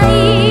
爱